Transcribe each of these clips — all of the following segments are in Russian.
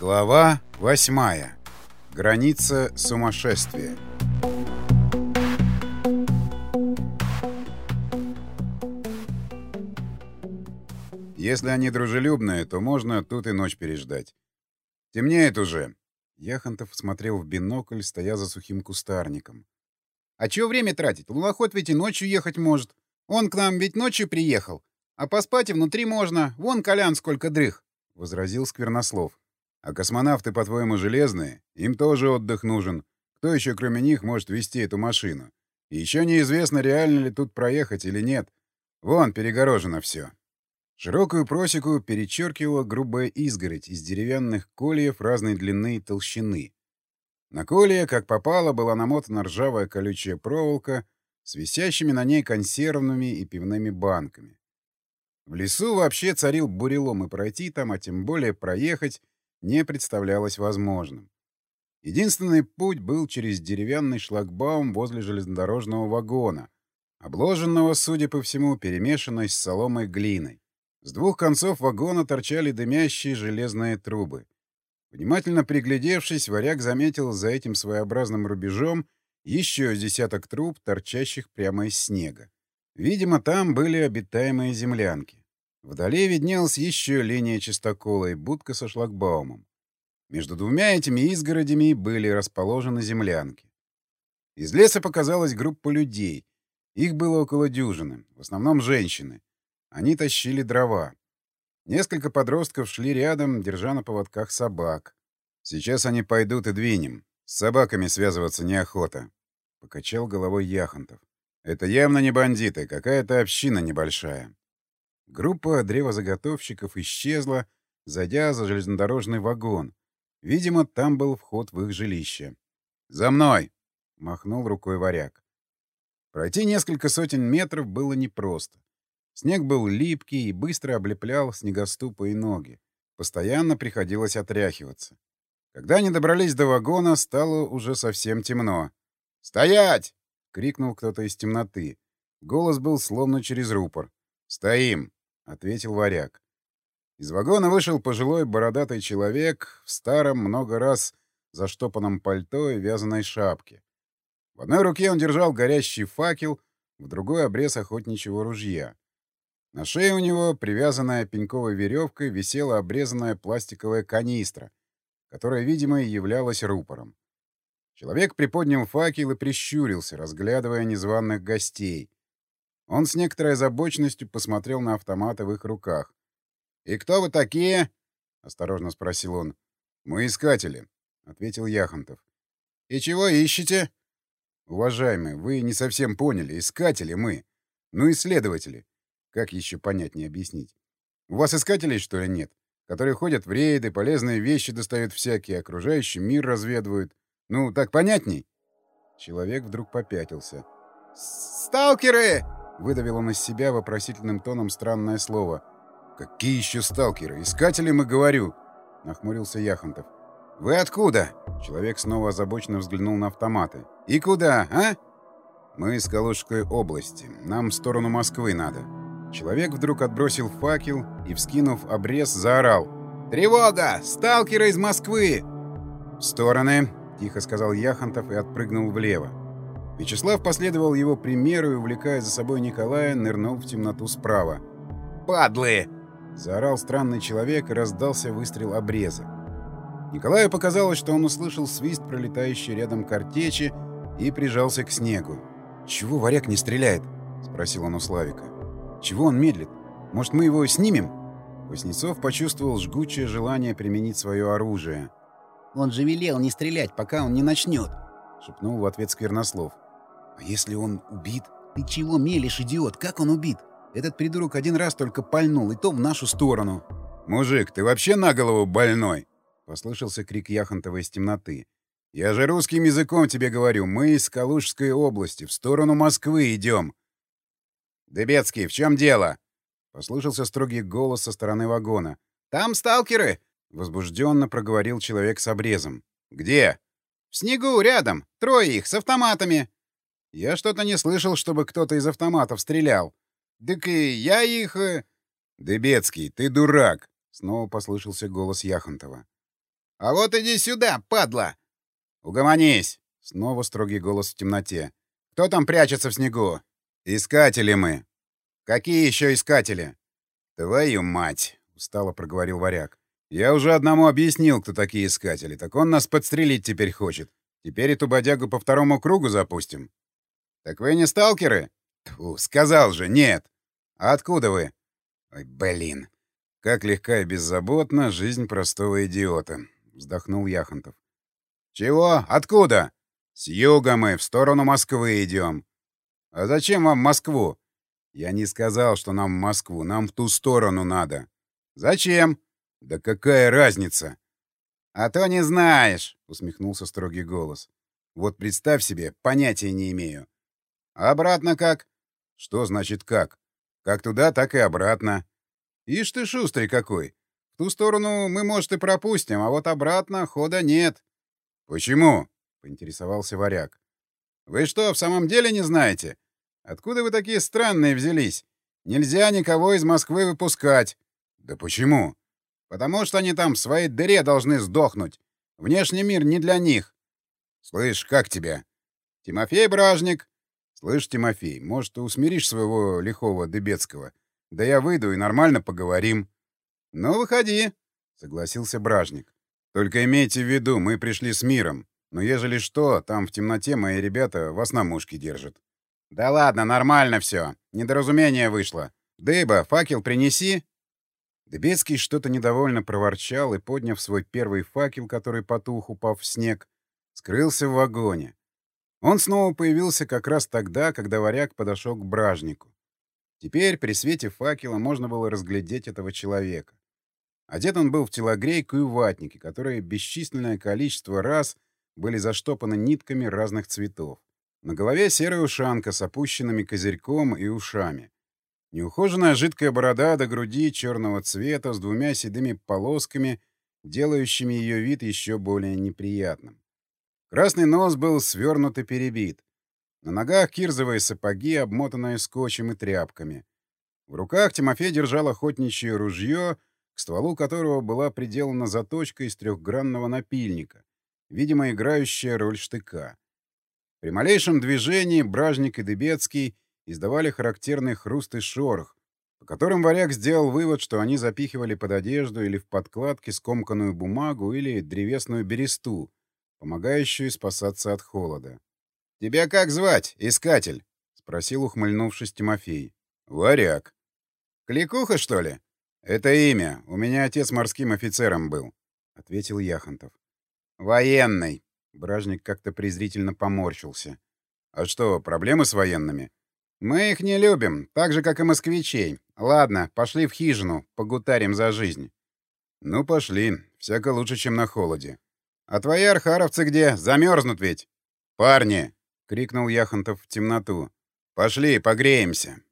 Глава восьмая. Граница сумасшествия. Если они дружелюбные, то можно тут и ночь переждать. Темнеет уже. Яхонтов смотрел в бинокль, стоя за сухим кустарником. А чего время тратить? Луноход ведь и ночью ехать может. Он к нам ведь ночью приехал. А поспать и внутри можно. Вон Колян сколько дрых, — возразил Сквернослов. А космонавты, по-твоему, железные? Им тоже отдых нужен. Кто еще, кроме них, может вести эту машину? И еще неизвестно, реально ли тут проехать или нет. Вон, перегорожено все. Широкую просеку перечеркивала грубая изгородь из деревянных кольев разной длины и толщины. На колье, как попало, была намотана ржавая колючая проволока с висящими на ней консервными и пивными банками. В лесу вообще царил бурелом, и пройти там, а тем более проехать, не представлялось возможным. Единственный путь был через деревянный шлагбаум возле железнодорожного вагона, обложенного, судя по всему, перемешанной с соломой глиной. С двух концов вагона торчали дымящие железные трубы. Внимательно приглядевшись, варяг заметил за этим своеобразным рубежом еще десяток труб, торчащих прямо из снега. Видимо, там были обитаемые землянки. Вдали виднелась еще линия чистокола и будка со шлагбаумом. Между двумя этими изгородями были расположены землянки. Из леса показалась группа людей. Их было около дюжины, в основном женщины. Они тащили дрова. Несколько подростков шли рядом, держа на поводках собак. Сейчас они пойдут и двинем. С собаками связываться неохота. Покачал головой Яхонтов. Это явно не бандиты, какая-то община небольшая. Группа древозаготовщиков исчезла, зайдя за железнодорожный вагон. Видимо, там был вход в их жилище. «За мной!» — махнул рукой варяг. Пройти несколько сотен метров было непросто. Снег был липкий и быстро облеплял снегоступы и ноги. Постоянно приходилось отряхиваться. Когда они добрались до вагона, стало уже совсем темно. «Стоять!» — крикнул кто-то из темноты. Голос был словно через рупор. «Стоим!» — ответил варяг. Из вагона вышел пожилой бородатый человек в старом, много раз заштопанном пальто и вязаной шапке. В одной руке он держал горящий факел, в другой — обрез охотничьего ружья. На шее у него, привязанная пеньковой веревкой, висела обрезанная пластиковая канистра, которая, видимо, и являлась рупором. Человек приподнял факел и прищурился, разглядывая незваных гостей. Он с некоторой озабоченностью посмотрел на автоматы в их руках. «И кто вы такие?» — осторожно спросил он. «Мы искатели», — ответил Яхонтов. «И чего ищете?» «Уважаемый, вы не совсем поняли. Искатели мы. Ну, исследователи. Как еще понятнее объяснить? У вас искателей, что ли, нет? Которые ходят в рейды, полезные вещи достают всякие, окружающий мир разведывают. Ну, так понятней?» Человек вдруг попятился. «Сталкеры!» Выдавил он из себя вопросительным тоном странное слово. «Какие еще сталкеры? Искатели мы, говорю!» — нахмурился Яхонтов. «Вы откуда?» — человек снова озабоченно взглянул на автоматы. «И куда, а?» «Мы из Калужской области. Нам в сторону Москвы надо». Человек вдруг отбросил факел и, вскинув обрез, заорал. «Тревога! Сталкеры из Москвы!» «В стороны!» — тихо сказал Яхонтов и отпрыгнул влево. Вячеслав последовал его примеру и, увлекая за собой Николая, нырнул в темноту справа. «Падлы!» — заорал странный человек и раздался выстрел обреза. Николаю показалось, что он услышал свист пролетающей рядом картечи и прижался к снегу. «Чего варяг не стреляет?» — спросил он у Славика. «Чего он медлит? Может, мы его снимем?» Васнецов почувствовал жгучее желание применить свое оружие. «Он же велел не стрелять, пока он не начнет!» — шепнул в ответ Сквернослов. А если он убит? Ты чего мелешь, идиот? Как он убит? Этот придурок один раз только пальнул, и то в нашу сторону. «Мужик, ты вообще на голову больной?» — послышался крик Яхонтова из темноты. «Я же русским языком тебе говорю. Мы из Калужской области, в сторону Москвы идем». «Дебецкий, в чем дело?» — послышался строгий голос со стороны вагона. «Там сталкеры!» — возбужденно проговорил человек с обрезом. «Где?» «В снегу, рядом. Трое их, с автоматами». Я что-то не слышал, чтобы кто-то из автоматов стрелял. Так и я их... Э, Дебецкий, ты дурак! Снова послышался голос Яхонтова. «А вот иди сюда, падла!» «Угомонись!» — снова строгий голос в темноте. «Кто там прячется в снегу?» «Искатели мы!» «Какие еще искатели?» «Твою мать!» — устало проговорил варяг. «Я уже одному объяснил, кто такие искатели, так он нас подстрелить теперь хочет. Теперь эту бодягу по второму кругу запустим». «Так вы не сталкеры?» Тьфу, сказал же, нет. А откуда вы? Ой, блин. Как легка и беззаботна жизнь простого идиота, вздохнул Яхонтов. Чего? Откуда? С юга мы, в сторону Москвы идем. А зачем вам Москву? Я не сказал, что нам в Москву, нам в ту сторону надо. Зачем? Да какая разница? А то не знаешь, усмехнулся строгий голос. Вот представь себе, понятия не имею. А обратно как? Что значит как? Как туда, так и обратно. Ишь ты шустрый какой. В ту сторону мы, может, и пропустим, а вот обратно хода нет. Почему? поинтересовался варяг. Вы что, в самом деле не знаете? Откуда вы такие странные взялись? Нельзя никого из Москвы выпускать. Да почему? Потому что они там в своей дыре должны сдохнуть. Внешний мир не для них. Слышь, как тебя? Тимофей Бражник. «Слышь, Тимофей, может, усмиришь своего лихого Дебецкого? Да я выйду и нормально поговорим». «Ну, выходи», — согласился Бражник. «Только имейте в виду, мы пришли с миром. Но ежели что, там в темноте мои ребята вас на мушке держат». «Да ладно, нормально все. Недоразумение вышло. Дыба, факел принеси». Дебецкий что-то недовольно проворчал и, подняв свой первый факел, который потух, упав в снег, скрылся в вагоне. Он снова появился как раз тогда, когда варяг подошел к бражнику. Теперь при свете факела можно было разглядеть этого человека. Одет он был в телогрейку и ватники, которые бесчисленное количество раз были заштопаны нитками разных цветов. На голове серая ушанка с опущенными козырьком и ушами. Неухоженная жидкая борода до груди черного цвета с двумя седыми полосками, делающими ее вид еще более неприятным. Красный нос был свернут и перебит. На ногах кирзовые сапоги, обмотанные скотчем и тряпками. В руках Тимофей держал охотничье ружье, к стволу которого была приделана заточка из трехгранного напильника, видимо, играющая роль штыка. При малейшем движении Бражник и Дебецкий издавали характерный хруст и шорох, по которым варяг сделал вывод, что они запихивали под одежду или в подкладки скомканную бумагу или древесную бересту, помогающую спасаться от холода. «Тебя как звать, искатель?» — спросил, ухмыльнувшись Тимофей. «Варяг». «Кликуха, что ли?» «Это имя. У меня отец морским офицером был», — ответил Яхонтов. «Военный». Бражник как-то презрительно поморщился. «А что, проблемы с военными?» «Мы их не любим, так же, как и москвичей. Ладно, пошли в хижину, погутарим за жизнь». «Ну, пошли. Всяко лучше, чем на холоде. «А твои архаровцы где? Замерзнут ведь!» «Парни!» — крикнул Яхонтов в темноту. «Пошли, погреемся!»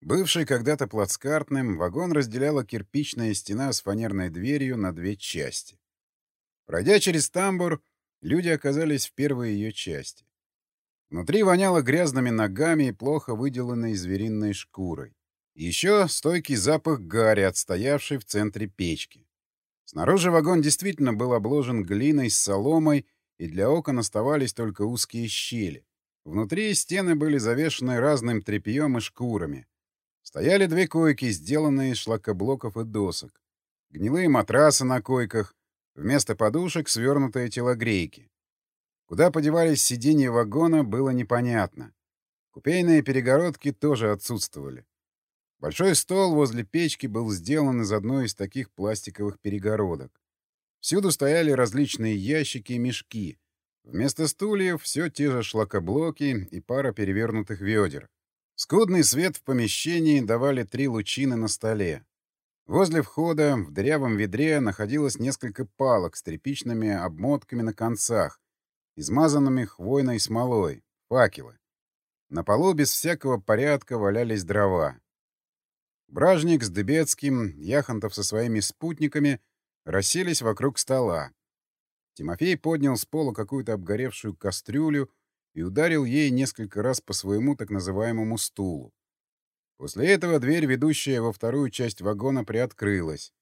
Бывший когда-то плацкартным, вагон разделяла кирпичная стена с фанерной дверью на две части. Пройдя через тамбур, люди оказались в первой ее части. Внутри воняло грязными ногами и плохо выделанной звериной шкурой. Еще стойкий запах гари, отстоявший в центре печки. Снаружи вагон действительно был обложен глиной с соломой, и для окон оставались только узкие щели. Внутри стены были завешены разным тряпьем и шкурами. Стояли две койки, сделанные из шлакоблоков и досок. Гнилые матрасы на койках, вместо подушек свернутые телогрейки. Куда подевались сиденья вагона, было непонятно. Купейные перегородки тоже отсутствовали. Большой стол возле печки был сделан из одной из таких пластиковых перегородок. Всюду стояли различные ящики и мешки. Вместо стульев все те же шлакоблоки и пара перевернутых ведер. Скудный свет в помещении давали три лучины на столе. Возле входа в дырявом ведре находилось несколько палок с тряпичными обмотками на концах, измазанными хвойной смолой, факелы. На полу без всякого порядка валялись дрова. Бражник с Дебецким, Яхонтов со своими спутниками расселись вокруг стола. Тимофей поднял с пола какую-то обгоревшую кастрюлю и ударил ей несколько раз по своему так называемому стулу. После этого дверь, ведущая во вторую часть вагона, приоткрылась.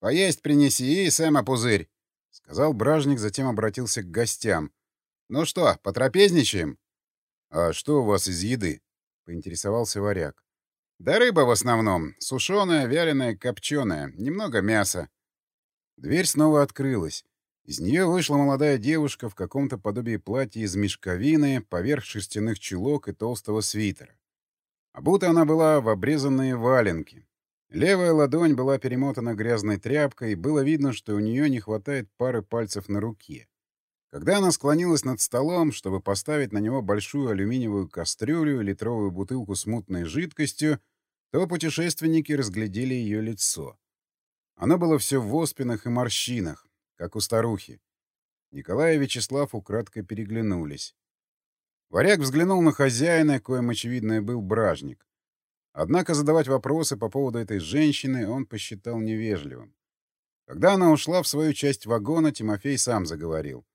«Поесть принеси и, Сэма, пузырь!» — сказал Бражник, затем обратился к гостям. «Ну что, потрапезничаем?» «А что у вас из еды?» — поинтересовался варяг. «Да рыба в основном. Сушеная, вяленая, копченая. Немного мяса». Дверь снова открылась. Из нее вышла молодая девушка в каком-то подобии платья из мешковины, поверх шерстяных чулок и толстого свитера. Обута она была в обрезанные валенки. Левая ладонь была перемотана грязной тряпкой, и было видно, что у нее не хватает пары пальцев на руке. Когда она склонилась над столом, чтобы поставить на него большую алюминиевую кастрюлю и литровую бутылку с мутной жидкостью, то путешественники разглядели ее лицо. Оно было все в оспинах и морщинах, как у старухи. Николай и Вячеслав украдкой переглянулись. Варяг взглянул на хозяина, коим, очевидно, был бражник. Однако задавать вопросы по поводу этой женщины он посчитал невежливым. Когда она ушла в свою часть вагона, Тимофей сам заговорил.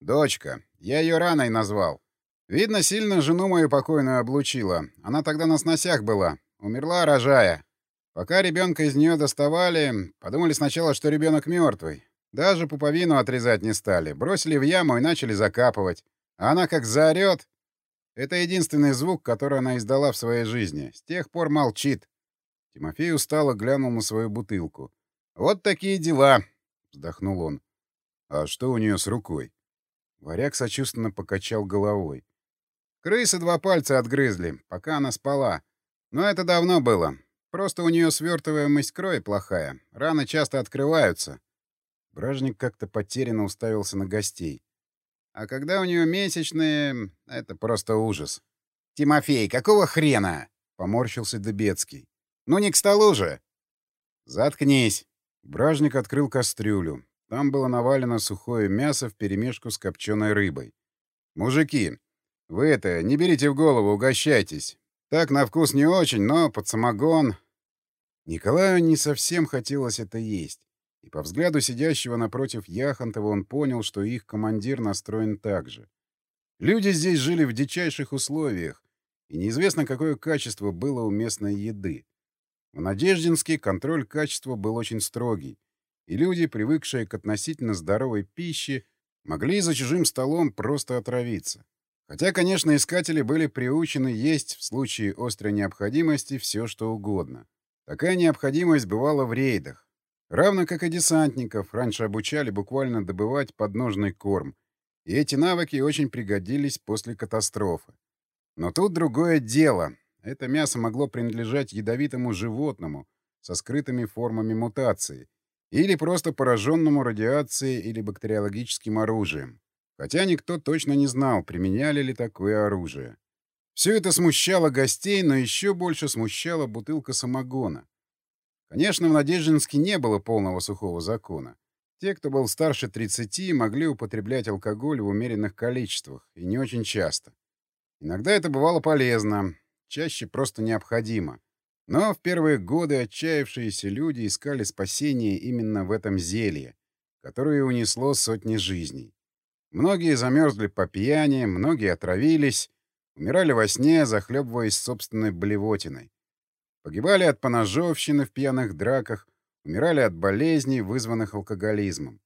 «Дочка. Я ее раной назвал. Видно, сильно жену мою покойную облучила. Она тогда на сносях была. Умерла, рожая. Пока ребенка из нее доставали, подумали сначала, что ребенок мертвый. Даже пуповину отрезать не стали. Бросили в яму и начали закапывать. А она как заорет. Это единственный звук, который она издала в своей жизни. С тех пор молчит. Тимофей устало глянул на свою бутылку. «Вот такие дела!» — вздохнул он. «А что у нее с рукой?» Варяг сочувственно покачал головой. «Крысы два пальца отгрызли, пока она спала. Но это давно было. Просто у нее свертываемость крови плохая. Раны часто открываются. Бражник как-то потерянно уставился на гостей. А когда у нее месячные, это просто ужас. «Тимофей, какого хрена?» — поморщился Дебецкий. «Ну не к столу же!» «Заткнись!» Бражник открыл кастрюлю. Там было навалено сухое мясо вперемешку с копченой рыбой. «Мужики, вы это, не берите в голову, угощайтесь. Так на вкус не очень, но под самогон...» Николаю не совсем хотелось это есть. И по взгляду сидящего напротив Яхонтова он понял, что их командир настроен так же. Люди здесь жили в дичайших условиях, и неизвестно, какое качество было у местной еды. В Надеждинске контроль качества был очень строгий, и люди, привыкшие к относительно здоровой пище, могли за чужим столом просто отравиться. Хотя, конечно, искатели были приучены есть в случае острой необходимости все, что угодно. Такая необходимость бывала в рейдах. Равно как и десантников, раньше обучали буквально добывать подножный корм, и эти навыки очень пригодились после катастрофы. Но тут другое дело. Это мясо могло принадлежать ядовитому животному со скрытыми формами мутации или просто пораженному радиацией или бактериологическим оружием. Хотя никто точно не знал, применяли ли такое оружие. Все это смущало гостей, но еще больше смущала бутылка самогона. Конечно, в Надеждинске не было полного сухого закона. Те, кто был старше 30, могли употреблять алкоголь в умеренных количествах, и не очень часто. Иногда это бывало полезно, чаще просто необходимо. Но в первые годы отчаявшиеся люди искали спасение именно в этом зелье, которое унесло сотни жизней. Многие замерзли по пьяни, многие отравились, умирали во сне, захлебываясь собственной блевотиной. Погибали от поножовщины в пьяных драках, умирали от болезней, вызванных алкоголизмом.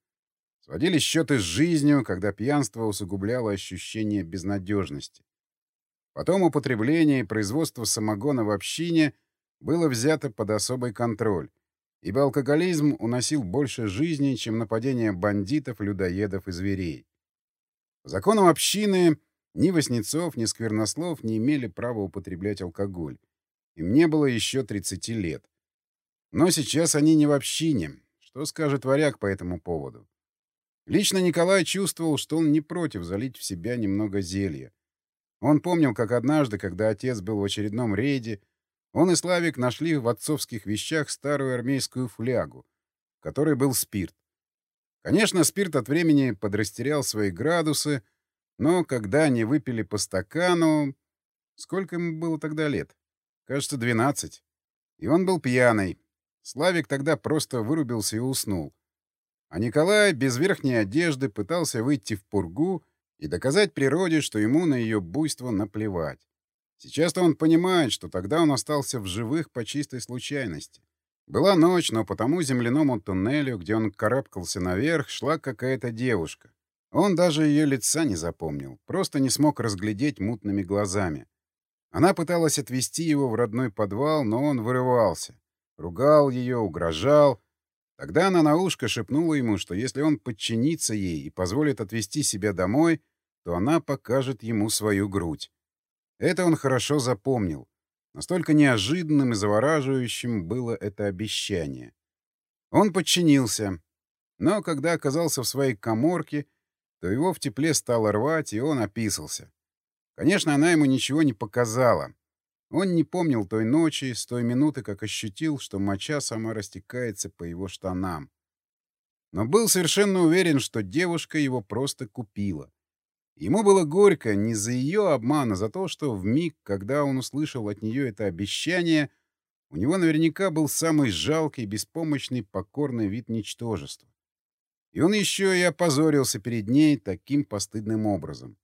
Сводили счеты с жизнью, когда пьянство усугубляло ощущение безнадежности. Потом употребление и производство самогона в общине было взято под особый контроль, ибо алкоголизм уносил больше жизней, чем нападение бандитов, людоедов и зверей. По законам общины ни Васнецов, ни Сквернослов не имели права употреблять алкоголь. Им не было еще 30 лет. Но сейчас они не в общине. Что скажет варяг по этому поводу? Лично Николай чувствовал, что он не против залить в себя немного зелья. Он помнил, как однажды, когда отец был в очередном рейде, он и Славик нашли в отцовских вещах старую армейскую флягу, в которой был спирт. Конечно, спирт от времени подрастерял свои градусы, но когда они выпили по стакану... Сколько ему было тогда лет? Кажется, 12. И он был пьяный. Славик тогда просто вырубился и уснул. А Николай без верхней одежды пытался выйти в пургу и доказать природе, что ему на ее буйство наплевать. Сейчас-то он понимает, что тогда он остался в живых по чистой случайности. Была ночь, но по тому земляному туннелю, где он карабкался наверх, шла какая-то девушка. Он даже ее лица не запомнил, просто не смог разглядеть мутными глазами. Она пыталась отвезти его в родной подвал, но он вырывался. Ругал ее, угрожал. Тогда она на ушко шепнула ему, что если он подчинится ей и позволит отвезти себя домой, то она покажет ему свою грудь. Это он хорошо запомнил. Настолько неожиданным и завораживающим было это обещание. Он подчинился, но когда оказался в своей коморке, то его в тепле стало рвать, и он описался. Конечно, она ему ничего не показала. Он не помнил той ночи, с той минуты, как ощутил, что моча сама растекается по его штанам. Но был совершенно уверен, что девушка его просто купила. Ему было горько не за ее обман, а за то, что в миг, когда он услышал от нее это обещание, у него наверняка был самый жалкий, беспомощный, покорный вид ничтожества. И он еще и опозорился перед ней таким постыдным образом.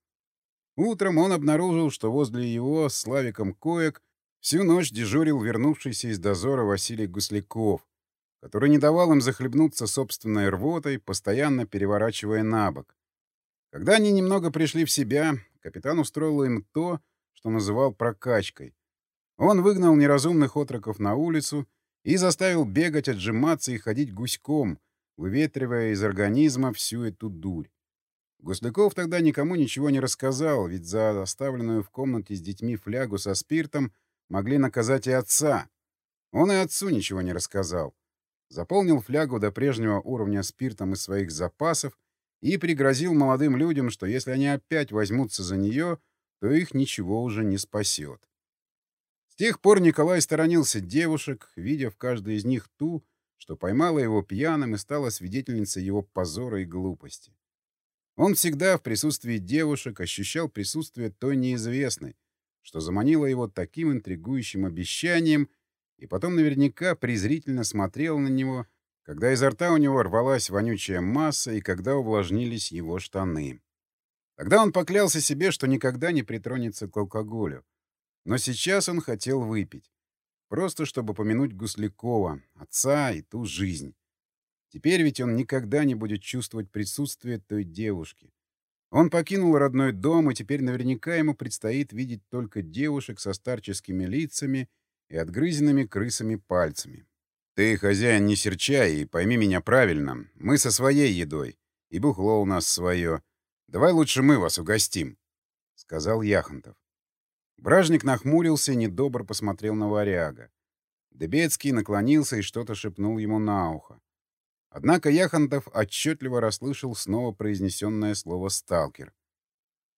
Утром он обнаружил, что возле его с Славиком коек всю ночь дежурил вернувшийся из дозора Василий Гусляков, который не давал им захлебнуться собственной рвотой, постоянно переворачивая на бок. Когда они немного пришли в себя, капитан устроил им то, что называл прокачкой. Он выгнал неразумных отроков на улицу и заставил бегать, отжиматься и ходить гуськом, выветривая из организма всю эту дурь. Гусляков тогда никому ничего не рассказал, ведь за оставленную в комнате с детьми флягу со спиртом могли наказать и отца. Он и отцу ничего не рассказал. Заполнил флягу до прежнего уровня спиртом из своих запасов и пригрозил молодым людям, что если они опять возьмутся за нее, то их ничего уже не спасет. С тех пор Николай сторонился девушек, видя в каждой из них ту, что поймала его пьяным и стала свидетельницей его позора и глупости. Он всегда в присутствии девушек ощущал присутствие той неизвестной, что заманило его таким интригующим обещанием, и потом наверняка презрительно смотрел на него, когда изо рта у него рвалась вонючая масса и когда увлажнились его штаны. Тогда он поклялся себе, что никогда не притронется к алкоголю. Но сейчас он хотел выпить. Просто чтобы помянуть Гуслякова, отца и ту жизнь. Теперь ведь он никогда не будет чувствовать присутствие той девушки. Он покинул родной дом, и теперь наверняка ему предстоит видеть только девушек со старческими лицами и отгрызенными крысами пальцами. Ты, хозяин, не серчай и пойми меня правильно. Мы со своей едой, и бухло у нас свое. Давай лучше мы вас угостим, — сказал Яхонтов. Бражник нахмурился и недобро посмотрел на варяга. Дебецкий наклонился и что-то шепнул ему на ухо. Однако Яхонтов отчетливо расслышал снова произнесенное слово «сталкер».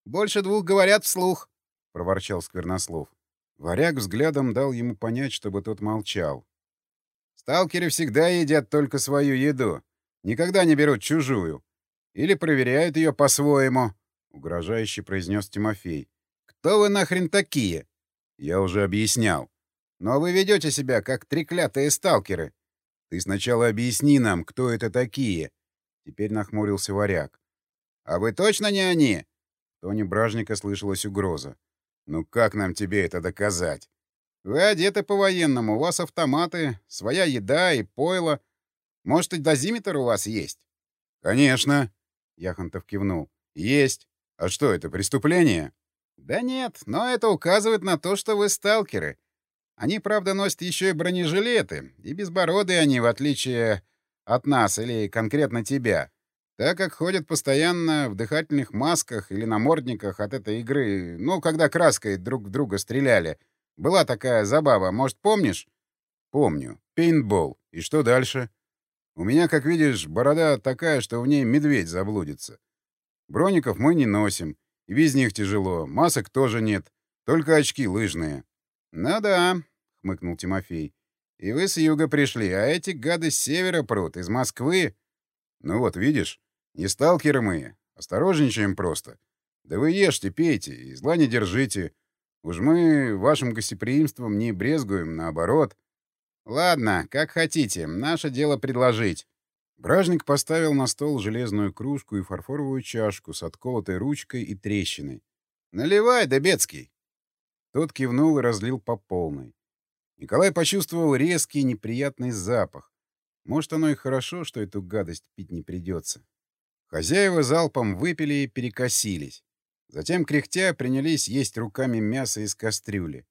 «Больше двух говорят вслух», — проворчал Сквернослов. Варяг взглядом дал ему понять, чтобы тот молчал. «Сталкеры всегда едят только свою еду. Никогда не берут чужую. Или проверяют ее по-своему», — угрожающе произнес Тимофей. «Кто вы нахрен такие?» «Я уже объяснял». «Но вы ведете себя, как треклятые сталкеры. Ты сначала объясни нам, кто это такие. Теперь нахмурился варяг. А вы точно не они? В тоне бражника слышалась угроза. Ну как нам тебе это доказать? Вы одеты по-военному, у вас автоматы, своя еда и пойло. Может, и дозиметр у вас есть? Конечно, Яхонтов кивнул. Есть. А что, это преступление? Да нет, но это указывает на то, что вы сталкеры. Они, правда, носят еще и бронежилеты, и безбородые они, в отличие от нас или конкретно тебя, так как ходят постоянно в дыхательных масках или намордниках от этой игры, ну, когда краской друг в друга стреляли. Была такая забава, может, помнишь? Помню. Пейнтбол. И что дальше? У меня, как видишь, борода такая, что в ней медведь заблудится. Броников мы не носим, без них тяжело, масок тоже нет, только очки лыжные. «Ну да», — хмыкнул Тимофей. «И вы с юга пришли, а эти гады с севера прут, из Москвы». «Ну вот, видишь, не сталкеры мы, осторожничаем просто. Да вы ешьте, пейте и зла не держите. Уж мы вашим гостеприимством не брезгуем, наоборот». «Ладно, как хотите, наше дело предложить». Бражник поставил на стол железную кружку и фарфоровую чашку с отколотой ручкой и трещиной. «Наливай, Дебецкий!» Тот кивнул и разлил по полной. Николай почувствовал резкий неприятный запах. Может, оно и хорошо, что эту гадость пить не придется. Хозяева залпом выпили и перекосились. Затем, кряхтя, принялись есть руками мясо из кастрюли.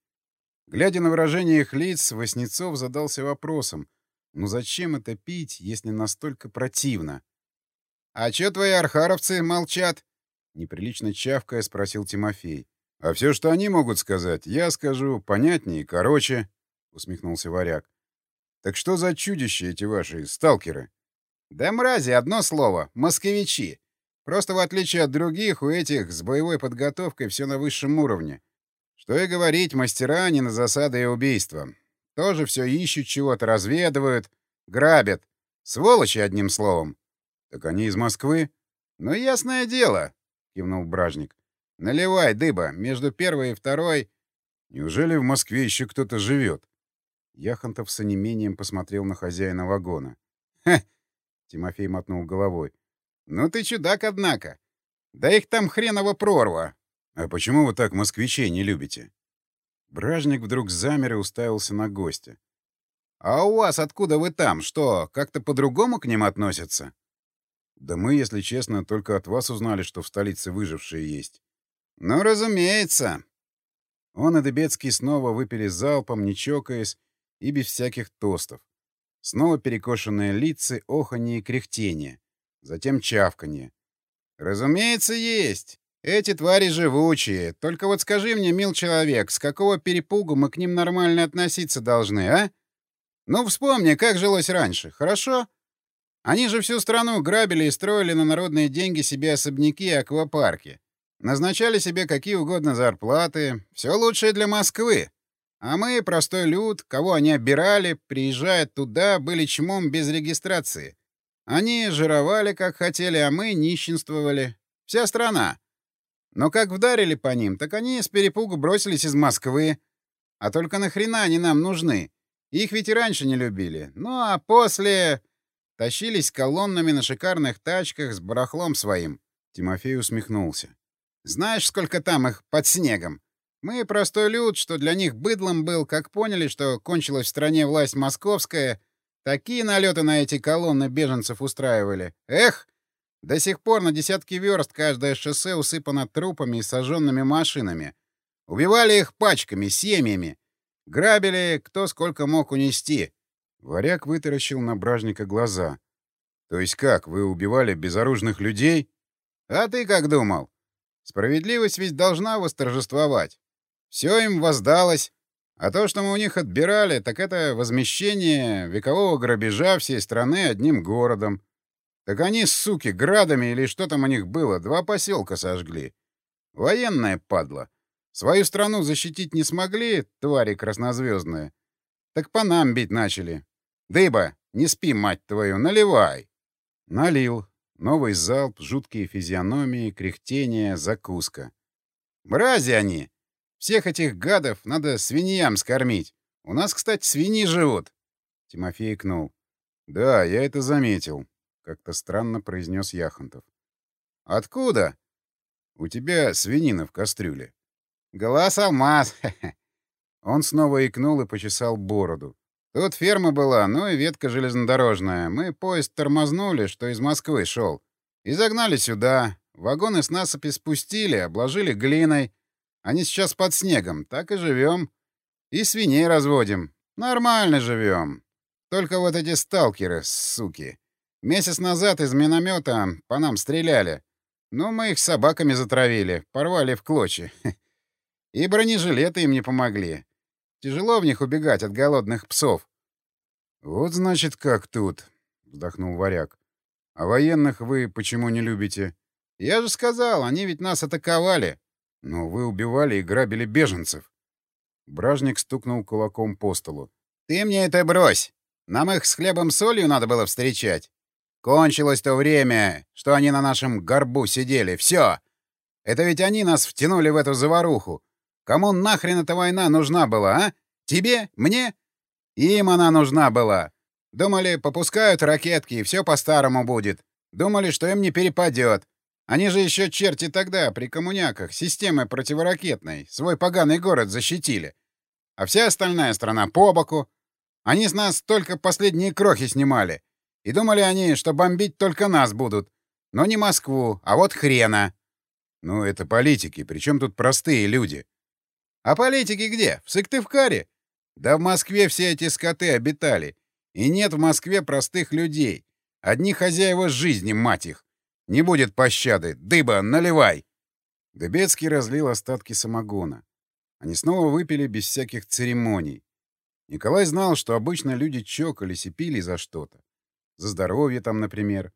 Глядя на выражение их лиц, Васнецов задался вопросом, ну зачем это пить, если настолько противно? — А чё твои архаровцы молчат? — неприлично чавкая спросил Тимофей. — А все, что они могут сказать, я скажу понятнее и короче, — усмехнулся варяг. — Так что за чудища эти ваши сталкеры? — Да мрази, одно слово — москвичи. Просто в отличие от других, у этих с боевой подготовкой все на высшем уровне. Что и говорить, мастера не на засады и убийства. Тоже все ищут чего-то, разведывают, грабят. Сволочи, одним словом. — Так они из Москвы? — Ну, ясное дело, — кивнул Бражник. — Наливай, дыба, между первой и второй... Неужели в Москве еще кто-то живет? Яхонтов с онемением посмотрел на хозяина вагона. — Ха! — Тимофей мотнул головой. — Ну ты чудак, однако. Да их там хреново прорва. «А почему вы так москвичей не любите?» Бражник вдруг замер и уставился на гостя. «А у вас откуда вы там? Что, как-то по-другому к ним относятся?» «Да мы, если честно, только от вас узнали, что в столице выжившие есть». «Ну, разумеется!» Он и Дебецкий снова выпили залпом, не чокаясь и без всяких тостов. Снова перекошенные лица, оханье и кряхтение. Затем чавканье. «Разумеется, есть. Эти твари живучие. Только вот скажи мне, мил человек, с какого перепугу мы к ним нормально относиться должны, а? Ну, вспомни, как жилось раньше, хорошо? Они же всю страну грабили и строили на народные деньги себе особняки и аквапарки. Назначали себе какие угодно зарплаты. Все лучшее для Москвы. А мы, простой люд, кого они обирали, приезжая туда, были чмом без регистрации. Они жировали, как хотели, а мы нищенствовали. Вся страна. Но как вдарили по ним, так они с перепугу бросились из Москвы. А только нахрена они нам нужны? Их ведь и раньше не любили. Ну а после... Тащились колоннами на шикарных тачках с барахлом своим. Тимофей усмехнулся. Знаешь, сколько там их под снегом? Мы простой люд, что для них быдлом был, как поняли, что кончилась в стране власть московская, такие налеты на эти колонны беженцев устраивали. Эх, до сих пор на десятки верст каждое шоссе усыпано трупами и сожженными машинами. Убивали их пачками, семьями. Грабили, кто сколько мог унести. Варяг вытаращил на бражника глаза. То есть как, вы убивали безоружных людей? А ты как думал? Справедливость ведь должна восторжествовать. Все им воздалось. А то, что мы у них отбирали, так это возмещение векового грабежа всей страны одним городом. Так они, суки, градами или что там у них было, два поселка сожгли. Военная падла. Свою страну защитить не смогли, твари краснозвездные. Так по нам бить начали. Дыба, не спи, мать твою, наливай. Налил. Новый залп, жуткие физиономии, кряхтение, закуска. Мрази они! Всех этих гадов надо свиньям скормить. У нас, кстати, свиньи живут. Тимофей икнул. Да, я это заметил. Как-то странно произнес Яхонтов. «Откуда?» «У тебя свинина в кастрюле». «Глаз алмаз!» Он снова икнул и почесал бороду. «Тут ферма была, ну и ветка железнодорожная. Мы поезд тормознули, что из Москвы шел. И загнали сюда. Вагоны с насыпи спустили, обложили глиной. Они сейчас под снегом. Так и живем. И свиней разводим. Нормально живем. Только вот эти сталкеры, суки. Месяц назад из миномета по нам стреляли. Но мы их собаками затравили, порвали в клочья. И бронежилеты им не помогли. Тяжело в них убегать от голодных псов. «Вот значит как тут», — вздохнул варяг. «А военных вы почему не любите?» «Я же сказал, они ведь нас атаковали». «Но вы убивали и грабили беженцев». Бражник стукнул кулаком по столу. «Ты мне это брось! Нам их с хлебом-солью надо было встречать. Кончилось то время, что они на нашем горбу сидели. Все. Это ведь они нас втянули в эту заваруху. Кому нахрен эта война нужна была, а? Тебе? Мне? Им она нужна была. Думали, попускают ракетки, и все по-старому будет. Думали, что им не перепадет. Они же еще черти тогда, при коммуняках, системой противоракетной, свой поганый город защитили. а вся остальная страна по боку. Они с нас только последние крохи снимали. И думали они, что бомбить только нас будут. Но не Москву, а вот хрена. Ну, это политики, причем тут простые люди. А политики где? В Сыктывкаре? Да в Москве все эти скоты обитали. И нет в Москве простых людей. Одни хозяева жизни, мать их. Не будет пощады. Дыба, наливай. Дебецкий разлил остатки самогона. Они снова выпили без всяких церемоний. Николай знал, что обычно люди чокались и пили за что-то. За здоровье там, например.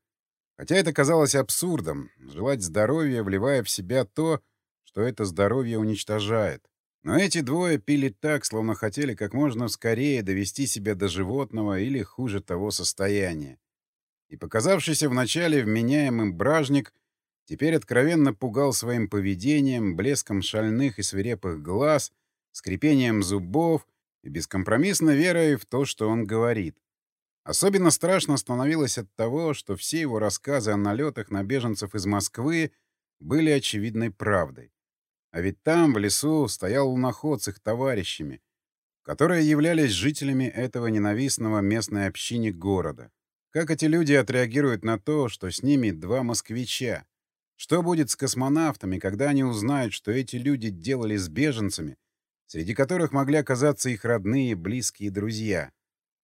Хотя это казалось абсурдом — желать здоровья, вливая в себя то, что это здоровье уничтожает. Но эти двое пили так, словно хотели как можно скорее довести себя до животного или, хуже того, состояния. И показавшийся вначале вменяемым бражник теперь откровенно пугал своим поведением, блеском шальных и свирепых глаз, скрипением зубов и бескомпромиссно верой в то, что он говорит. Особенно страшно становилось от того, что все его рассказы о налетах на беженцев из Москвы были очевидной правдой. А ведь там, в лесу, стоял луноход с их товарищами, которые являлись жителями этого ненавистного местной общине города. Как эти люди отреагируют на то, что с ними два москвича? Что будет с космонавтами, когда они узнают, что эти люди делали с беженцами, среди которых могли оказаться их родные, близкие друзья?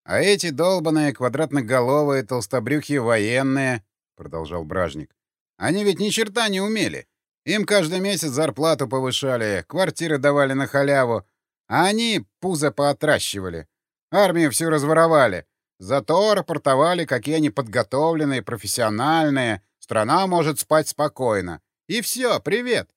А эти долбаные квадратноголовые толстобрюхие военные, — продолжал Бражник, — они ведь ни черта не умели. Им каждый месяц зарплату повышали, квартиры давали на халяву, а они пузо поотращивали. Армию всю разворовали. Зато рапортовали, какие они подготовленные, профессиональные. Страна может спать спокойно. И все, привет.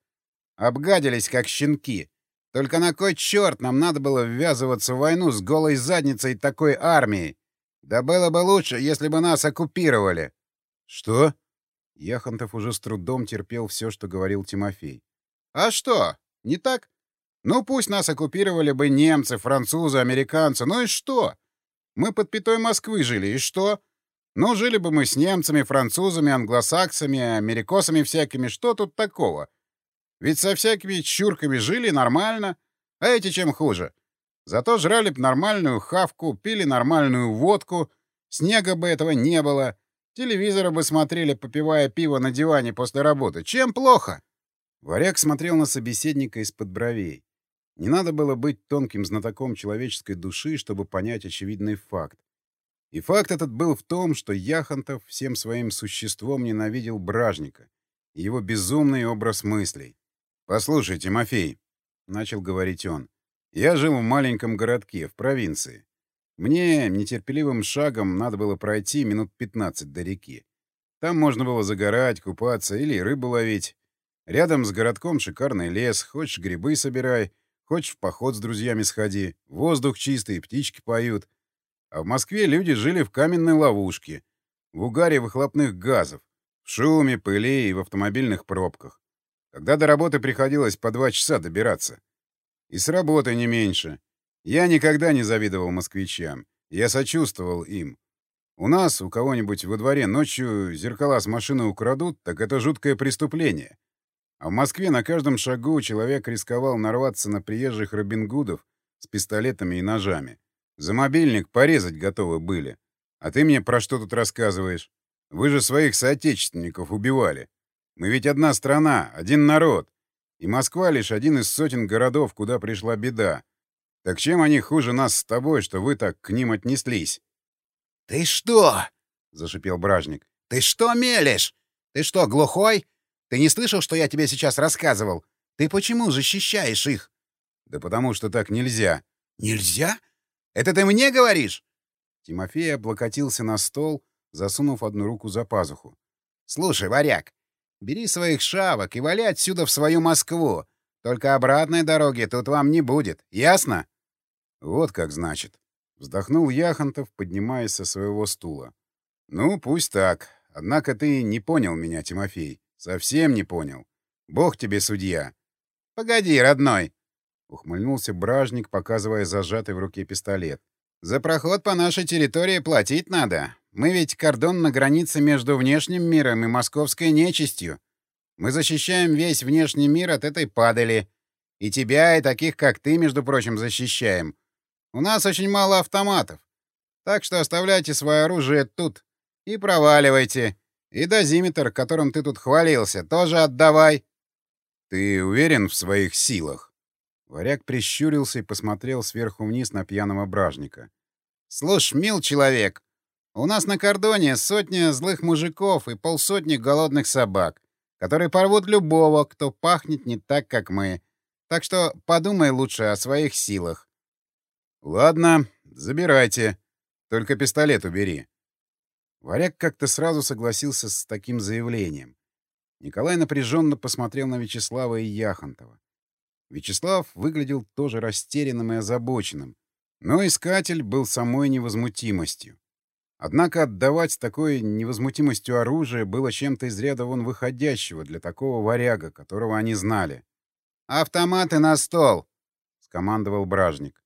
Обгадились, как щенки. Только на кой черт нам надо было ввязываться в войну с голой задницей такой армией? Да было бы лучше, если бы нас оккупировали. — Что? Яхонтов уже с трудом терпел все, что говорил Тимофей. — А что? Не так? Ну, пусть нас оккупировали бы немцы, французы, американцы. Ну и что? Мы под пятой Москвы жили, и что? Ну, жили бы мы с немцами, французами, англосаксами, америкосами всякими. Что тут такого? — ведь со всякими чурками жили нормально. А эти чем хуже? Зато жрали б нормальную хавку, пили нормальную водку, снега бы этого не было, телевизора бы смотрели, попивая пиво на диване после работы. Чем плохо? Варяг смотрел на собеседника из-под бровей. Не надо было быть тонким знатоком человеческой души, чтобы понять очевидный факт. И факт этот был в том, что Яхонтов всем своим существом ненавидел Бражника и его безумный образ мыслей. «Послушай, Тимофей», — начал говорить он, — «я жил в маленьком городке, в провинции. Мне нетерпеливым шагом надо было пройти минут 15 до реки. Там можно было загорать, купаться или рыбу ловить. Рядом с городком шикарный лес, хочешь грибы собирай, хочешь в поход с друзьями сходи, воздух чистый, птички поют. А в Москве люди жили в каменной ловушке, в угаре выхлопных газов, в шуме, пыли и в автомобильных пробках. Когда до работы приходилось по два часа добираться. И с работы не меньше. Я никогда не завидовал москвичам. Я сочувствовал им. У нас, у кого-нибудь во дворе ночью зеркала с машины украдут, так это жуткое преступление. А в Москве на каждом шагу человек рисковал нарваться на приезжих Робингудов с пистолетами и ножами. За мобильник порезать готовы были. А ты мне про что тут рассказываешь? Вы же своих соотечественников убивали. Мы ведь одна страна, один народ. И Москва лишь один из сотен городов, куда пришла беда. Так чем они хуже нас с тобой, что вы так к ним отнеслись? — Ты что? — зашипел Бражник. — Ты что мелешь? Ты что, глухой? Ты не слышал, что я тебе сейчас рассказывал? Ты почему защищаешь их? — Да потому что так нельзя. — Нельзя? Это ты мне говоришь? Тимофей облокотился на стол, засунув одну руку за пазуху. — Слушай, варяг, Бери своих шавок и вали отсюда в свою Москву. Только обратной дороги тут вам не будет. Ясно? Вот как значит. Вздохнул Яхонтов, поднимаясь со своего стула. Ну, пусть так. Однако ты не понял меня, Тимофей. Совсем не понял. Бог тебе судья. Погоди, родной. Ухмыльнулся бражник, показывая зажатый в руке пистолет. За проход по нашей территории платить надо. Мы ведь кордон на границе между внешним миром и московской нечистью. Мы защищаем весь внешний мир от этой падали. И тебя, и таких, как ты, между прочим, защищаем. У нас очень мало автоматов. Так что оставляйте свое оружие тут и проваливайте. И дозиметр, которым ты тут хвалился, тоже отдавай. Ты уверен в своих силах? Варяг прищурился и посмотрел сверху вниз на пьяного бражника. Слушай, мил человек, у нас на кордоне сотня злых мужиков и полсотни голодных собак, которые порвут любого, кто пахнет не так, как мы. Так что подумай лучше о своих силах. — Ладно, забирайте. Только пистолет убери. Варяг как-то сразу согласился с таким заявлением. Николай напряженно посмотрел на Вячеслава и Яхонтова. Вячеслав выглядел тоже растерянным и озабоченным, но искатель был самой невозмутимостью. Однако отдавать такой невозмутимостью оружие было чем-то из ряда вон выходящего для такого варяга, которого они знали. «Автоматы на стол!» — скомандовал бражник.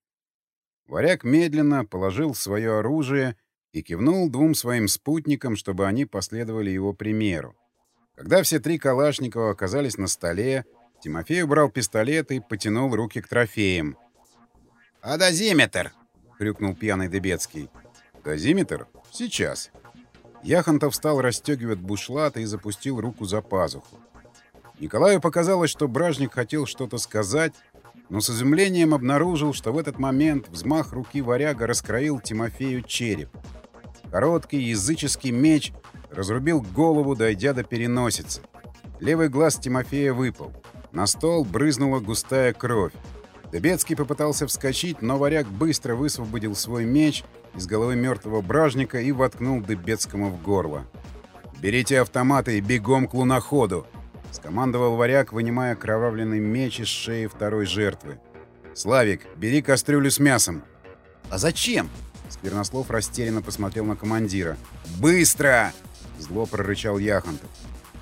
Варяг медленно положил свое оружие и кивнул двум своим спутникам, чтобы они последовали его примеру. Когда все три Калашникова оказались на столе, Тимофей убрал пистолет и потянул руки к трофеям. «А дозиметр?» — хрюкнул пьяный Дебецкий. «Дозиметр? Сейчас». Яхонтов стал расстегивать бушлат и запустил руку за пазуху. Николаю показалось, что бражник хотел что-то сказать, но с изумлением обнаружил, что в этот момент взмах руки варяга раскроил Тимофею череп. Короткий языческий меч разрубил голову, дойдя до переносицы. Левый глаз Тимофея выпал. На стол брызнула густая кровь. Дебецкий попытался вскочить, но варяг быстро высвободил свой меч из головы мертвого бражника и воткнул Дебецкому в горло. «Берите автоматы и бегом к луноходу!» — скомандовал варяг, вынимая кровавленный меч из шеи второй жертвы. «Славик, бери кастрюлю с мясом!» «А зачем?» Сквернослов растерянно посмотрел на командира. «Быстро!» — зло прорычал Яхонтов.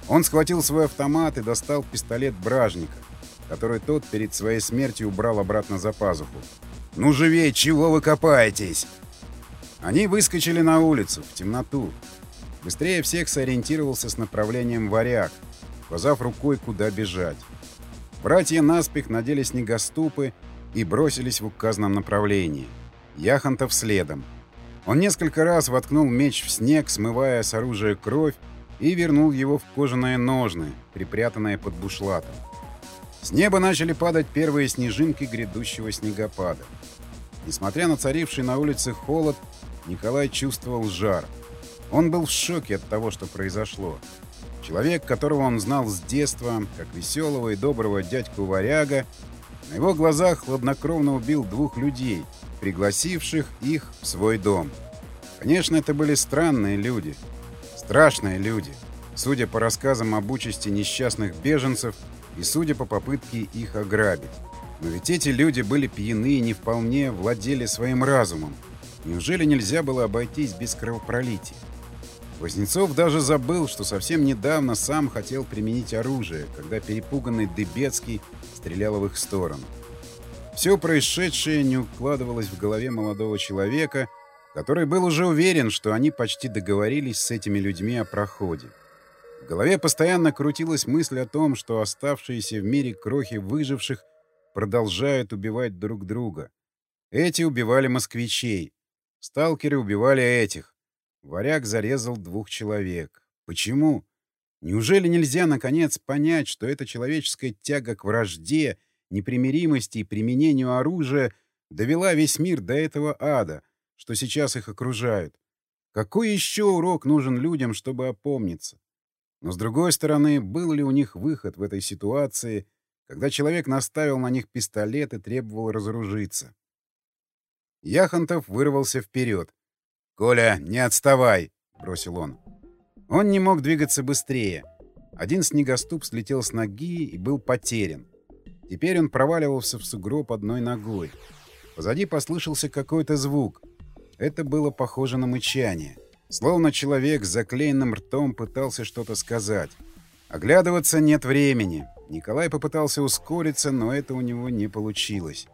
Он схватил свой автомат и достал пистолет бражника который тот перед своей смертью убрал обратно за пазуху. «Ну живей, чего вы копаетесь?» Они выскочили на улицу, в темноту. Быстрее всех сориентировался с направлением варяг, указав рукой, куда бежать. Братья наспех надели снегоступы и бросились в указанном направлении. Яхонтов следом. Он несколько раз воткнул меч в снег, смывая с оружия кровь, и вернул его в кожаные ножны, припрятанные под бушлатом. С неба начали падать первые снежинки грядущего снегопада. Несмотря на царивший на улице холод, Николай чувствовал жар. Он был в шоке от того, что произошло. Человек, которого он знал с детства, как веселого и доброго дядьку-варяга, на его глазах хладнокровно убил двух людей, пригласивших их в свой дом. Конечно, это были странные люди, страшные люди. Судя по рассказам об участи несчастных беженцев, и, судя по попытке их ограбить. Но ведь эти люди были пьяны и не вполне владели своим разумом. Неужели нельзя было обойтись без кровопролития? Вознецов даже забыл, что совсем недавно сам хотел применить оружие, когда перепуганный Дебецкий стрелял в их сторону. Все происшедшее не укладывалось в голове молодого человека, который был уже уверен, что они почти договорились с этими людьми о проходе. В голове постоянно крутилась мысль о том, что оставшиеся в мире крохи выживших продолжают убивать друг друга. Эти убивали москвичей. Сталкеры убивали этих. Варяг зарезал двух человек. Почему? Неужели нельзя, наконец, понять, что эта человеческая тяга к вражде, непримиримости и применению оружия довела весь мир до этого ада, что сейчас их окружают? Какой еще урок нужен людям, чтобы опомниться? Но, с другой стороны, был ли у них выход в этой ситуации, когда человек наставил на них пистолет и требовал разоружиться? Яхонтов вырвался вперед. «Коля, не отставай!» — бросил он. Он не мог двигаться быстрее. Один снегоступ слетел с ноги и был потерян. Теперь он проваливался в сугроб одной ногой. Позади послышался какой-то звук. Это было похоже на мычание. Словно человек с заклеенным ртом пытался что-то сказать. Оглядываться нет времени. Николай попытался ускориться, но это у него не получилось.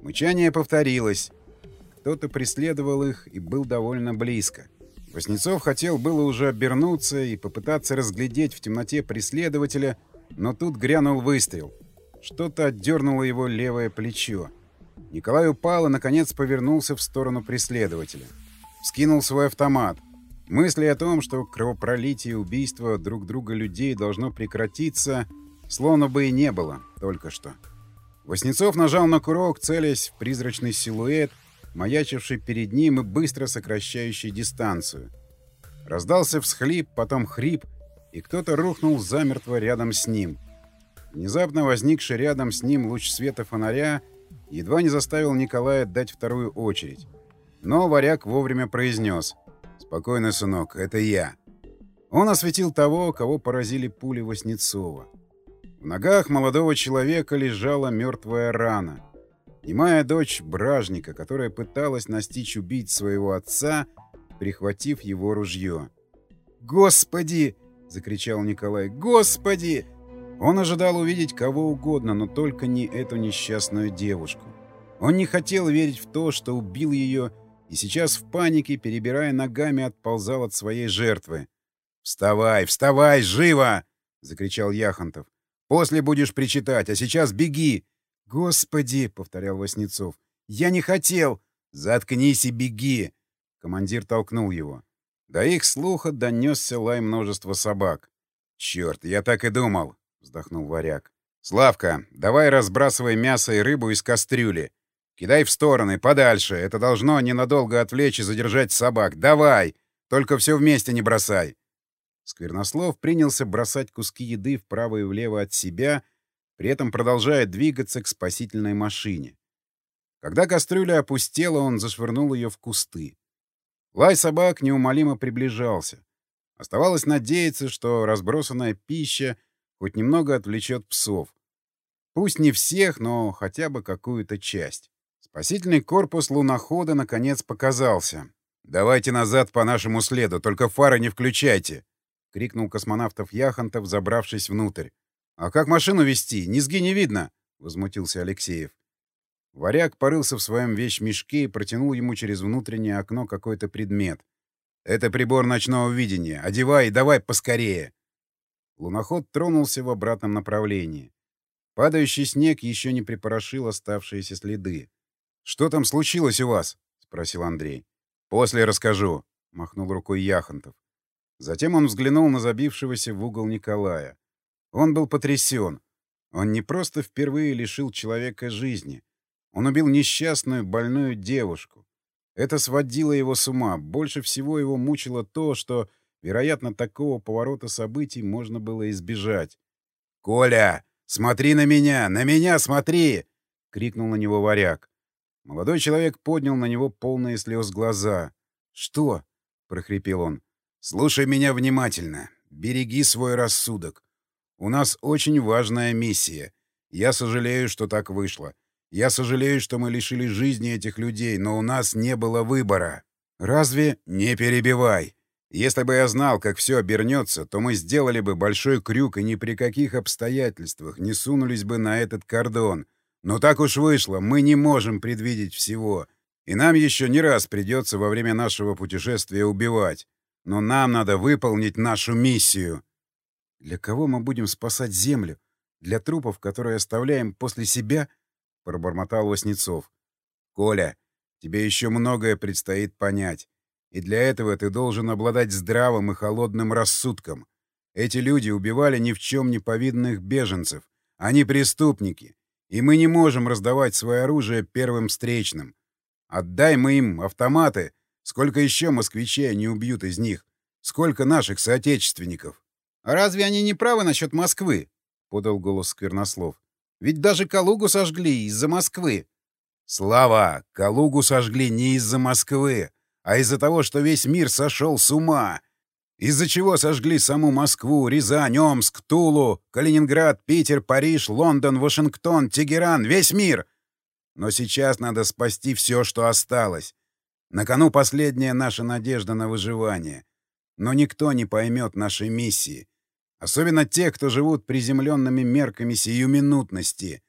Мычание повторилось. Кто-то преследовал их и был довольно близко. Воснецов хотел было уже обернуться и попытаться разглядеть в темноте преследователя, но тут грянул выстрел. Что-то отдернуло его левое плечо. Николай упал и, наконец, повернулся в сторону преследователя. Скинул свой автомат. Мысли о том, что кровопролитие и убийство друг друга людей должно прекратиться, словно бы и не было только что. Воснецов нажал на курок, целясь в призрачный силуэт, маячивший перед ним и быстро сокращающий дистанцию. Раздался всхлип, потом хрип, и кто-то рухнул замертво рядом с ним. Внезапно возникший рядом с ним луч света фонаря едва не заставил Николая дать вторую очередь. Но варяг вовремя произнес «Спокойно, сынок, это я». Он осветил того, кого поразили пули Васнецова. В ногах молодого человека лежала мертвая рана. Немая дочь бражника, которая пыталась настичь убить своего отца, прихватив его ружье. «Господи!» — закричал Николай. «Господи!» Он ожидал увидеть кого угодно, но только не эту несчастную девушку. Он не хотел верить в то, что убил ее, и сейчас в панике, перебирая ногами, отползал от своей жертвы. «Вставай, вставай, живо!» — закричал Яхонтов. «После будешь причитать, а сейчас беги!» «Господи!» — повторял Васнецов. «Я не хотел!» «Заткнись и беги!» Командир толкнул его. До их слуха донесся лай множества собак. «Черт, я так и думал!» вздохнул варяг. «Славка, давай разбрасывай мясо и рыбу из кастрюли. Кидай в стороны, подальше. Это должно ненадолго отвлечь и задержать собак. Давай! Только все вместе не бросай!» Сквернослов принялся бросать куски еды вправо и влево от себя, при этом продолжая двигаться к спасительной машине. Когда кастрюля опустела, он зашвырнул ее в кусты. Лай собак неумолимо приближался. Оставалось надеяться, что разбросанная пища хоть немного отвлечет псов. Пусть не всех, но хотя бы какую-то часть. Спасительный корпус лунохода наконец показался. «Давайте назад по нашему следу, только фары не включайте!» — крикнул космонавтов Яхонтов, забравшись внутрь. «А как машину вести? Низги не видно!» — возмутился Алексеев. Варяг порылся в своем вещмешке и протянул ему через внутреннее окно какой-то предмет. «Это прибор ночного видения. Одевай и давай поскорее!» Луноход тронулся в обратном направлении. Падающий снег еще не припорошил оставшиеся следы. «Что там случилось у вас?» — спросил Андрей. «После расскажу», — махнул рукой Яхонтов. Затем он взглянул на забившегося в угол Николая. Он был потрясен. Он не просто впервые лишил человека жизни. Он убил несчастную, больную девушку. Это сводило его с ума. Больше всего его мучило то, что Вероятно, такого поворота событий можно было избежать. «Коля, смотри на меня! На меня смотри!» — крикнул на него варяг. Молодой человек поднял на него полные слез глаза. «Что?» — прохрипел он. «Слушай меня внимательно. Береги свой рассудок. У нас очень важная миссия. Я сожалею, что так вышло. Я сожалею, что мы лишили жизни этих людей, но у нас не было выбора. Разве... Не перебивай. Если бы я знал, как все обернется, то мы сделали бы большой крюк и ни при каких обстоятельствах не сунулись бы на этот кордон. Но так уж вышло, мы не можем предвидеть всего. И нам еще не раз придется во время нашего путешествия убивать. Но нам надо выполнить нашу миссию. Для кого мы будем спасать землю? Для трупов, которые оставляем после себя? Пробормотал Васнецов. Коля, тебе еще многое предстоит понять. И для этого ты должен обладать здравым и холодным рассудком. Эти люди убивали ни в чем не повинных беженцев. Они преступники. И мы не можем раздавать свое оружие первым встречным. Отдай мы им автоматы. Сколько еще москвичей они убьют из них? Сколько наших соотечественников? Разве они не правы насчет Москвы? — подал голос Сквернослов. Ведь даже Калугу сожгли из-за Москвы. Слава! Калугу сожгли не из-за Москвы, а из-за того, что весь мир сошел с ума. Из-за чего сожгли саму Москву, Рязань, Омск, Тулу, Калининград, Питер, Париж, Лондон, Вашингтон, Тегеран, весь мир. Но сейчас надо спасти все, что осталось. На кону последняя наша надежда на выживание. Но никто не поймет нашей миссии. Особенно те, кто живут приземленными мерками сиюминутности.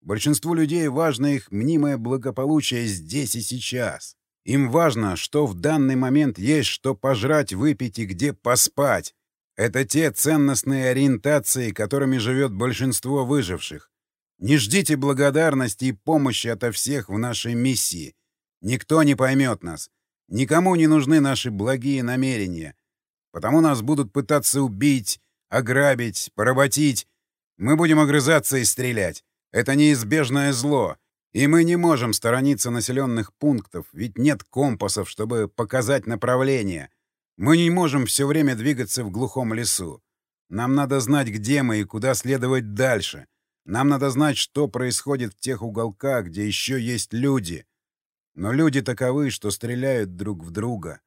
Большинству людей важно их мнимое благополучие здесь и сейчас. Им важно, что в данный момент есть что пожрать, выпить и где поспать. Это те ценностные ориентации, которыми живет большинство выживших. Не ждите благодарности и помощи ото всех в нашей миссии. Никто не поймет нас. Никому не нужны наши благие намерения. Потому нас будут пытаться убить, ограбить, поработить. Мы будем огрызаться и стрелять. Это неизбежное зло. И мы не можем сторониться населенных пунктов, ведь нет компасов, чтобы показать направление. Мы не можем все время двигаться в глухом лесу. Нам надо знать, где мы и куда следовать дальше. Нам надо знать, что происходит в тех уголках, где еще есть люди. Но люди таковы, что стреляют друг в друга.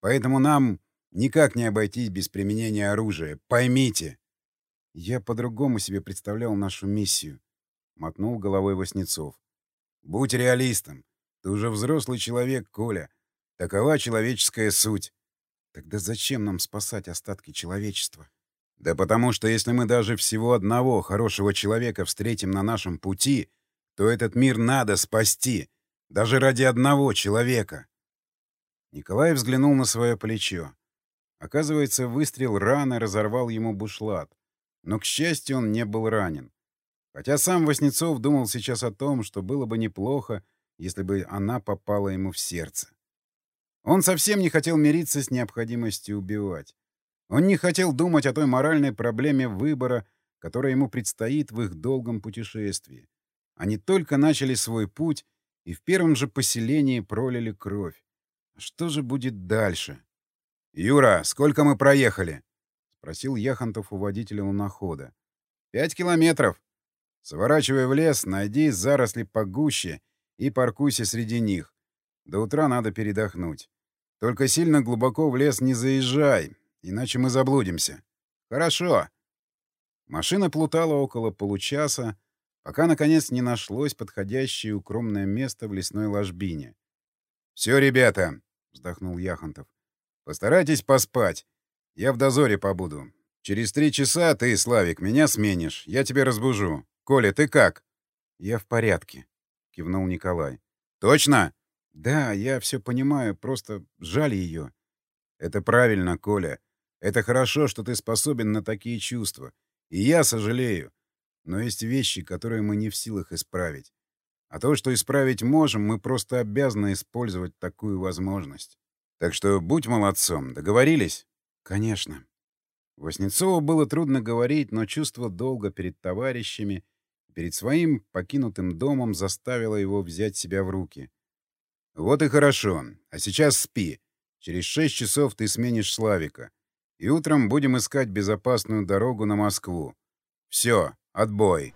Поэтому нам никак не обойтись без применения оружия. Поймите. Я по-другому себе представлял нашу миссию. Мотнул головой Васнецов. Будь реалистом. Ты уже взрослый человек, Коля. Такова человеческая суть. Тогда зачем нам спасать остатки человечества? Да потому что если мы даже всего одного хорошего человека встретим на нашем пути, то этот мир надо спасти. Даже ради одного человека. Николай взглянул на свое плечо. Оказывается, выстрел рано разорвал ему бушлат. Но, к счастью, он не был ранен. Хотя сам Васнецов думал сейчас о том, что было бы неплохо, если бы она попала ему в сердце. Он совсем не хотел мириться с необходимостью убивать. Он не хотел думать о той моральной проблеме выбора, которая ему предстоит в их долгом путешествии. Они только начали свой путь и в первом же поселении пролили кровь. А что же будет дальше? — Юра, сколько мы проехали? — спросил Яхонтов у водителя лунохода. — Пять километров. Сворачивай в лес, найди заросли погуще и паркуйся среди них. До утра надо передохнуть. Только сильно глубоко в лес не заезжай, иначе мы заблудимся. Хорошо. Машина плутала около получаса, пока, наконец, не нашлось подходящее укромное место в лесной ложбине. — Все, ребята, — вздохнул Яхонтов, — постарайтесь поспать. Я в дозоре побуду. Через три часа ты, Славик, меня сменишь. Я тебя разбужу. Коля, ты как? — Я в порядке, — кивнул Николай. — Точно? — Да, я все понимаю, просто жаль ее. — Это правильно, Коля. Это хорошо, что ты способен на такие чувства. И я сожалею. Но есть вещи, которые мы не в силах исправить. А то, что исправить можем, мы просто обязаны использовать такую возможность. Так что будь молодцом. Договорились? Конечно. Воснецову было трудно говорить, но чувство долга перед товарищами, перед своим покинутым домом заставило его взять себя в руки. Вот и хорошо. А сейчас спи. Через шесть часов ты сменишь Славика и утром будем искать безопасную дорогу на Москву. Все, отбой.